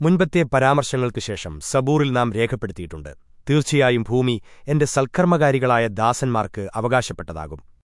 മുൻപത്തെ പരാമർശങ്ങൾക്കു ശേഷം സബൂറിൽ നാം രേഖപ്പെടുത്തിയിട്ടുണ്ട്. തീർച്ചയായും ഭൂമി എന്റെ സൽക്കർമ്മകാരികളായ ദാസന്മാർക്ക് അവകാശപ്പെട്ടതാകും.